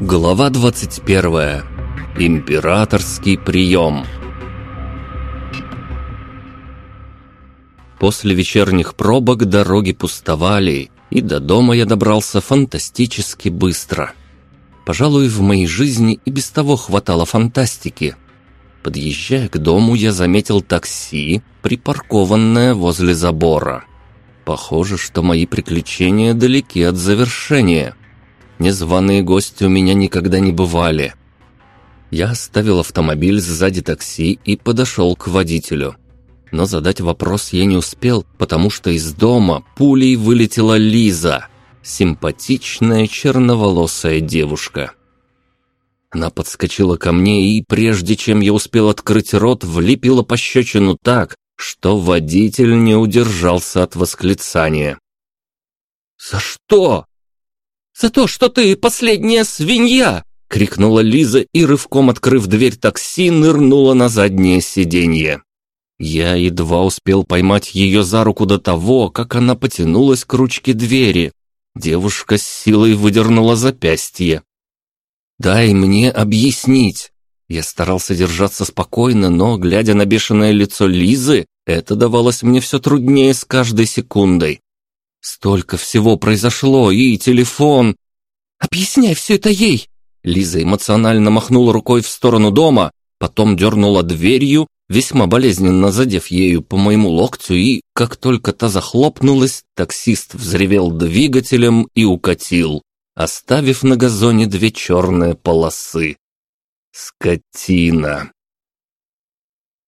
Глава 21. Императорский прием. После вечерних пробок дороги пустовали, и до дома я добрался фантастически быстро. Пожалуй, в моей жизни и без того хватало фантастики. Подъезжая к дому, я заметил такси, припаркованное возле забора. Похоже, что мои приключения далеки от завершения. Незваные гости у меня никогда не бывали. Я оставил автомобиль сзади такси и подошел к водителю. Но задать вопрос я не успел, потому что из дома пулей вылетела Лиза, симпатичная черноволосая девушка. Она подскочила ко мне и, прежде чем я успел открыть рот, влепила пощечину так, что водитель не удержался от восклицания. «За что?» «За то, что ты последняя свинья!» — крикнула Лиза и, рывком открыв дверь такси, нырнула на заднее сиденье. Я едва успел поймать ее за руку до того, как она потянулась к ручке двери. Девушка с силой выдернула запястье. «Дай мне объяснить!» Я старался держаться спокойно, но, глядя на бешеное лицо Лизы, это давалось мне все труднее с каждой секундой. Столько всего произошло, и телефон... «Объясняй все это ей!» Лиза эмоционально махнула рукой в сторону дома, потом дернула дверью, весьма болезненно задев ею по моему локтю, и, как только та захлопнулась, таксист взревел двигателем и укатил, оставив на газоне две черные полосы. Скотина.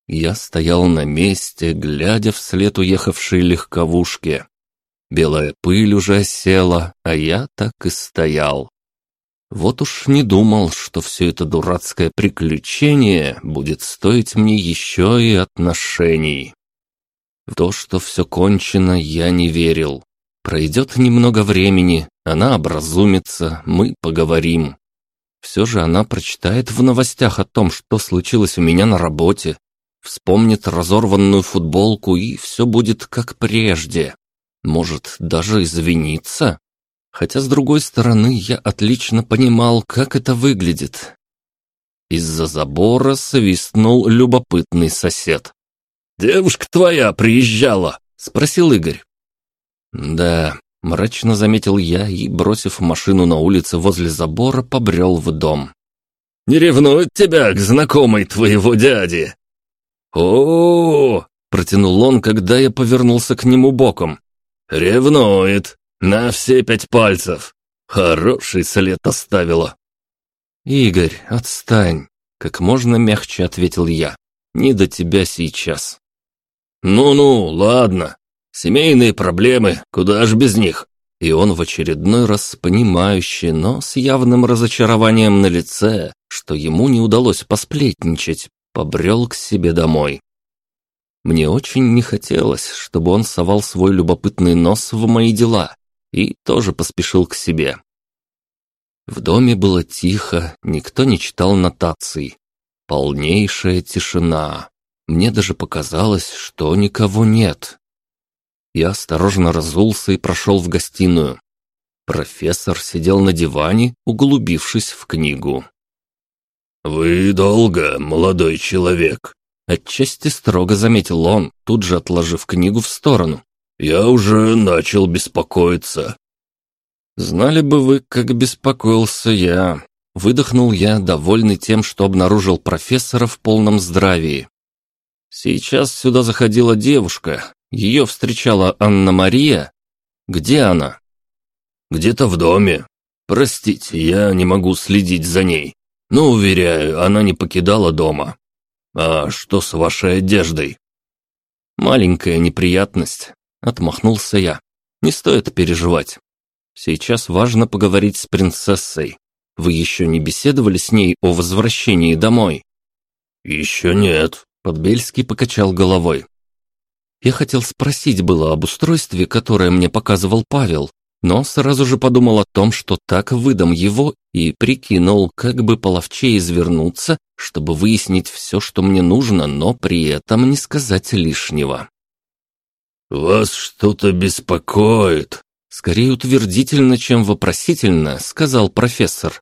Я стоял на месте, глядя вслед уехавшей легковушке. Белая пыль уже села, а я так и стоял. Вот уж не думал, что все это дурацкое приключение будет стоить мне еще и отношений. В то, что все кончено, я не верил. Пройдет немного времени, она образумится, мы поговорим. Все же она прочитает в новостях о том, что случилось у меня на работе, вспомнит разорванную футболку, и все будет как прежде. Может, даже извиниться? Хотя, с другой стороны, я отлично понимал, как это выглядит. Из-за забора свистнул любопытный сосед. «Девушка твоя приезжала?» — спросил Игорь. «Да», — мрачно заметил я и, бросив машину на улице возле забора, побрел в дом. «Не ревнует тебя к знакомой твоего дяди?» «О-о-о!» — протянул он, когда я повернулся к нему боком. «Ревнует. На все пять пальцев. Хороший след оставила». «Игорь, отстань», — как можно мягче ответил я. «Не до тебя сейчас». «Ну-ну, ладно. Семейные проблемы, куда ж без них?» И он в очередной раз понимающе, но с явным разочарованием на лице, что ему не удалось посплетничать, побрел к себе домой. Мне очень не хотелось, чтобы он совал свой любопытный нос в мои дела, и тоже поспешил к себе. В доме было тихо, никто не читал нотаций. Полнейшая тишина. Мне даже показалось, что никого нет. Я осторожно разулся и прошел в гостиную. Профессор сидел на диване, углубившись в книгу. «Вы долго, молодой человек?» Отчасти строго заметил он, тут же отложив книгу в сторону. «Я уже начал беспокоиться». «Знали бы вы, как беспокоился я», Выдохнул я, довольный тем, что обнаружил профессора в полном здравии. Сейчас сюда заходила девушка. Ее встречала Анна-Мария. Где она? Где-то в доме. Простите, я не могу следить за ней. Но, уверяю, она не покидала дома. «А что с вашей одеждой?» «Маленькая неприятность», — отмахнулся я. «Не стоит переживать. Сейчас важно поговорить с принцессой. Вы еще не беседовали с ней о возвращении домой?» «Еще нет», — Подбельский покачал головой. Я хотел спросить было об устройстве, которое мне показывал Павел, но сразу же подумал о том, что так выдам его, и прикинул, как бы половче извернуться, чтобы выяснить все, что мне нужно, но при этом не сказать лишнего. «Вас что-то беспокоит?» Скорее утвердительно, чем вопросительно, сказал профессор.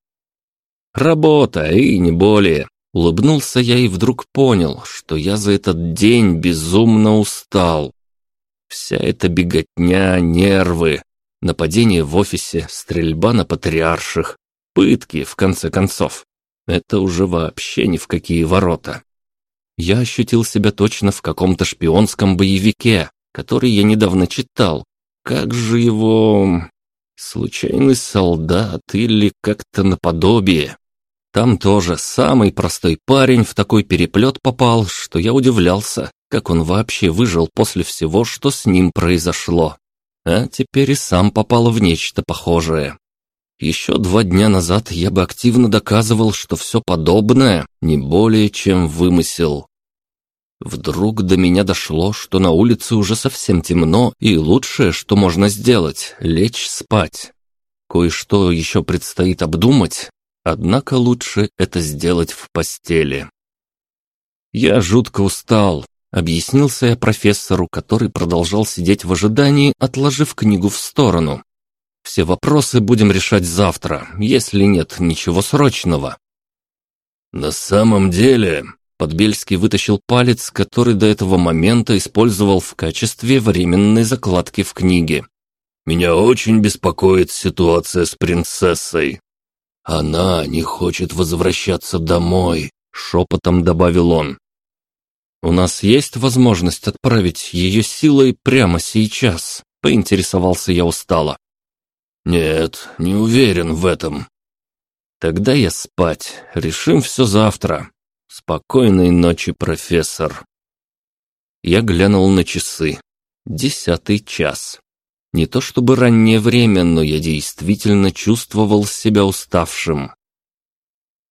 Работа, и не более. Улыбнулся я и вдруг понял, что я за этот день безумно устал. Вся эта беготня, нервы, нападение в офисе, стрельба на патриарших, пытки, в конце концов. Это уже вообще ни в какие ворота. Я ощутил себя точно в каком-то шпионском боевике, который я недавно читал. Как же его... Случайный солдат или как-то наподобие. Там тоже самый простой парень в такой переплет попал, что я удивлялся, как он вообще выжил после всего, что с ним произошло. А теперь и сам попал в нечто похожее. Еще два дня назад я бы активно доказывал, что все подобное не более чем вымысел. Вдруг до меня дошло, что на улице уже совсем темно, и лучшее, что можно сделать — лечь спать. Кое-что еще предстоит обдумать, однако лучше это сделать в постели. Я жутко устал, объяснился я профессору, который продолжал сидеть в ожидании, отложив книгу в сторону. Все вопросы будем решать завтра, если нет ничего срочного. На самом деле, Подбельский вытащил палец, который до этого момента использовал в качестве временной закладки в книге. «Меня очень беспокоит ситуация с принцессой. Она не хочет возвращаться домой», — шепотом добавил он. «У нас есть возможность отправить ее силой прямо сейчас?» — поинтересовался я устало. «Нет, не уверен в этом». «Тогда я спать. Решим все завтра. Спокойной ночи, профессор». Я глянул на часы. Десятый час. Не то чтобы раннее время, но я действительно чувствовал себя уставшим.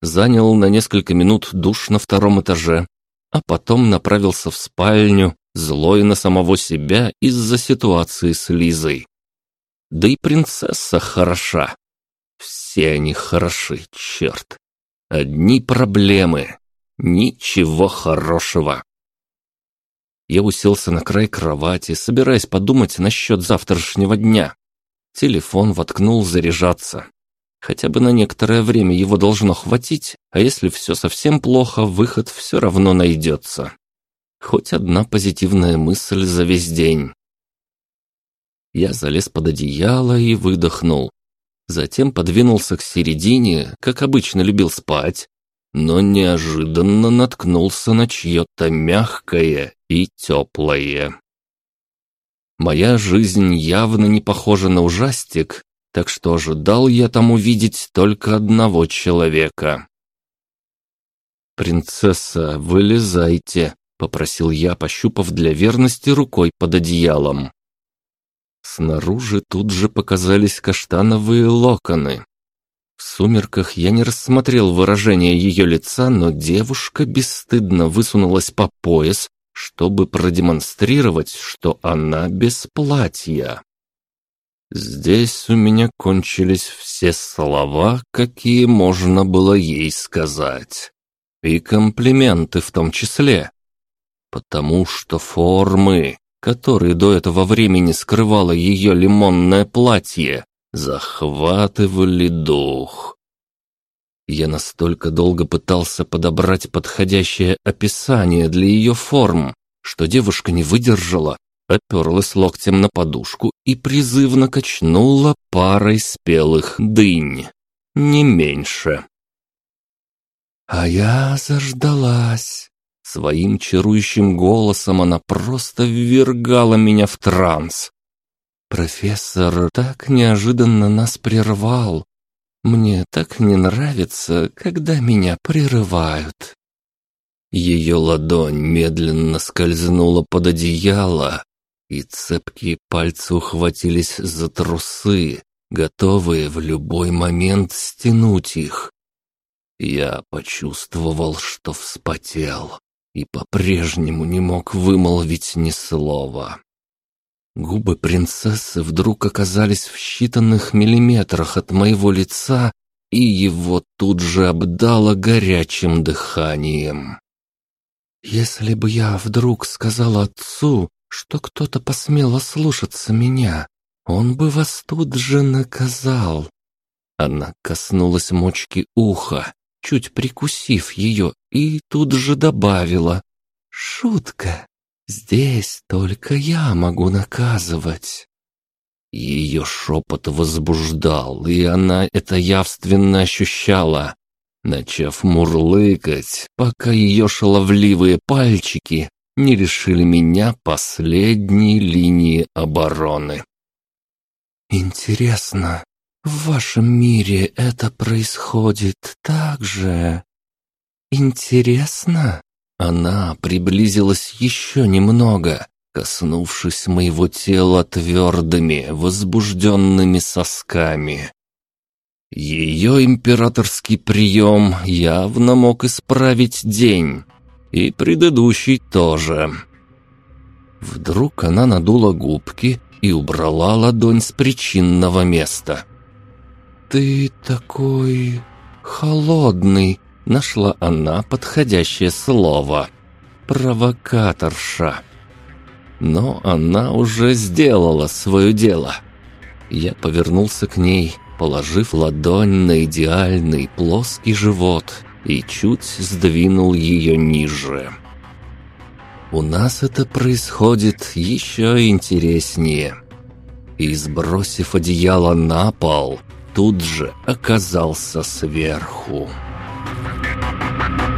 Занял на несколько минут душ на втором этаже, а потом направился в спальню, злой на самого себя из-за ситуации с Лизой. Да и принцесса хороша. Все они хороши, черт. Одни проблемы. Ничего хорошего. Я уселся на край кровати, собираясь подумать насчет завтрашнего дня. Телефон воткнул заряжаться. Хотя бы на некоторое время его должно хватить, а если все совсем плохо, выход все равно найдется. Хоть одна позитивная мысль за весь день. Я залез под одеяло и выдохнул. Затем подвинулся к середине, как обычно любил спать, но неожиданно наткнулся на чье-то мягкое и теплое. Моя жизнь явно не похожа на ужастик, так что ожидал я там увидеть только одного человека. «Принцесса, вылезайте», — попросил я, пощупав для верности рукой под одеялом. Снаружи тут же показались каштановые локоны, в сумерках я не рассмотрел выражение ее лица, но девушка бесстыдно высунулась по пояс, чтобы продемонстрировать, что она без платья. Здесь у меня кончились все слова, какие можно было ей сказать. И комплименты в том числе. Потому что формы, которые до этого времени скрывало ее лимонное платье, захватывали дух. Я настолько долго пытался подобрать подходящее описание для ее форм, что девушка не выдержала, оперлась локтем на подушку и призывно качнула парой спелых дынь. Не меньше. А я заждалась. Своим чарующим голосом она просто ввергала меня в транс. Профессор так неожиданно нас прервал. Мне так не нравится, когда меня прерывают. Ее ладонь медленно скользнула под одеяло, и цепкие пальцы ухватились за трусы, готовые в любой момент стянуть их. Я почувствовал, что вспотел, и по-прежнему не мог вымолвить ни слова. Губы принцессы вдруг оказались в считанных миллиметрах от моего лица, и его тут же обдало горячим дыханием. «Если бы я вдруг сказал отцу, что кто-то посмел ослушаться меня, он бы вас тут же наказал». Она коснулась мочки уха, чуть прикусив ее, и тут же добавила. «Шутка. Здесь только я могу наказывать». Ее шепот возбуждал, и она это явственно ощущала. Начав мурлыкать, пока ее шаловливые пальчики не решили меня последней линии обороны. «Интересно, в вашем мире это происходит так же?» «Интересно?» Она приблизилась еще немного, коснувшись моего тела твердыми, возбужденными сосками. Ее императорский прием явно мог исправить день, и предыдущий тоже. Вдруг она надула губки и убрала ладонь с причинного места. «Ты такой холодный», — нашла она подходящее слово. «Провокаторша». Но она уже сделала свое дело. Я повернулся к ней, положив ладонь на идеальный плоский живот и чуть сдвинул ее ниже. У нас это происходит еще интереснее. И сбросив одеяло на пол, тут же оказался сверху. Thank you.